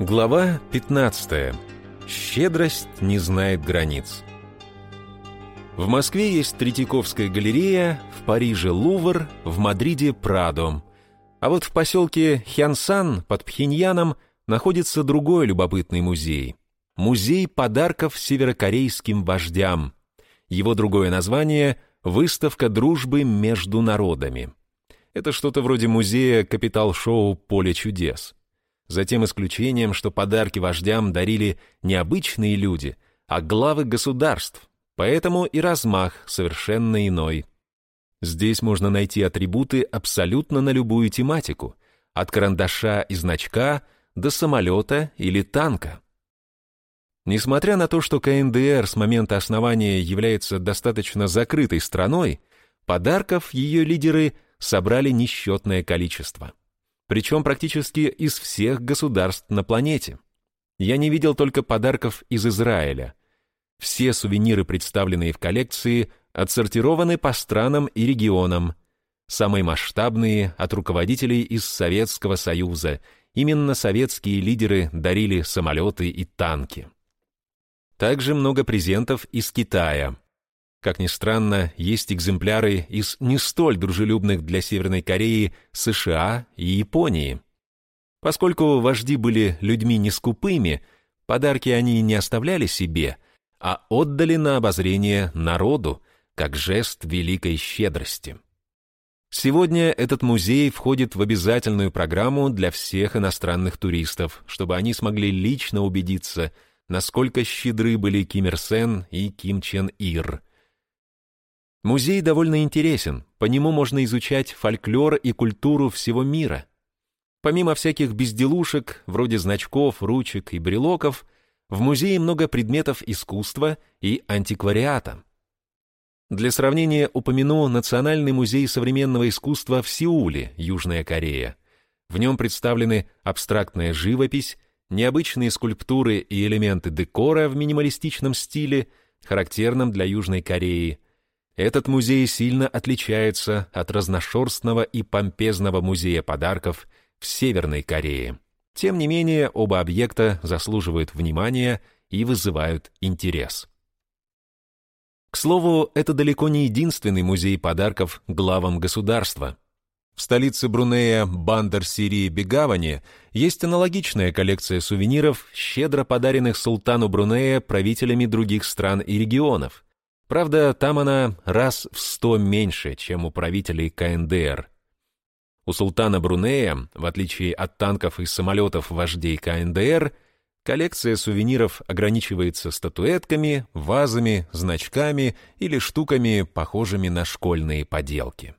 Глава 15. Щедрость не знает границ. В Москве есть Третьяковская галерея, в Париже Лувр, в Мадриде Прадо. А вот в поселке Хянсан под Пхеньяном находится другой любопытный музей. Музей подарков северокорейским вождям. Его другое название – «Выставка дружбы между народами». Это что-то вроде музея капитал-шоу «Поле чудес» за тем исключением, что подарки вождям дарили не обычные люди, а главы государств, поэтому и размах совершенно иной. Здесь можно найти атрибуты абсолютно на любую тематику, от карандаша и значка до самолета или танка. Несмотря на то, что КНДР с момента основания является достаточно закрытой страной, подарков ее лидеры собрали несчетное количество причем практически из всех государств на планете. Я не видел только подарков из Израиля. Все сувениры, представленные в коллекции, отсортированы по странам и регионам. Самые масштабные от руководителей из Советского Союза. Именно советские лидеры дарили самолеты и танки. Также много презентов из Китая. Как ни странно, есть экземпляры из не столь дружелюбных для Северной Кореи США и Японии. Поскольку вожди были людьми нескупыми, подарки они не оставляли себе, а отдали на обозрение народу, как жест великой щедрости. Сегодня этот музей входит в обязательную программу для всех иностранных туристов, чтобы они смогли лично убедиться, насколько щедры были Ким Ир Сен и Ким Чен Ир – Музей довольно интересен, по нему можно изучать фольклор и культуру всего мира. Помимо всяких безделушек, вроде значков, ручек и брелоков, в музее много предметов искусства и антиквариата. Для сравнения упомяну Национальный музей современного искусства в Сеуле, Южная Корея. В нем представлены абстрактная живопись, необычные скульптуры и элементы декора в минималистичном стиле, характерном для Южной Кореи – этот музей сильно отличается от разношерстного и помпезного музея подарков в Северной Корее. Тем не менее, оба объекта заслуживают внимания и вызывают интерес. К слову, это далеко не единственный музей подарков главам государства. В столице Брунея Бандар-Сирии Бегавани есть аналогичная коллекция сувениров, щедро подаренных султану Брунея правителями других стран и регионов – Правда, там она раз в сто меньше, чем у правителей КНДР. У султана Брунея, в отличие от танков и самолетов вождей КНДР, коллекция сувениров ограничивается статуэтками, вазами, значками или штуками, похожими на школьные поделки.